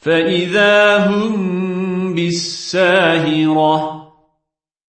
فإذا هم بالساهرة